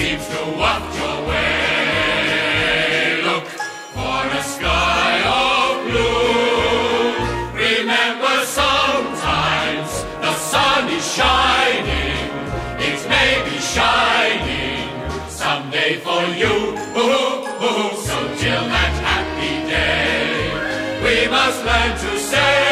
seems to waft your way. Look for a sky of blue. Remember, sometimes the sun is shining. It may be shining someday for you. So till that happy day, we must learn to say.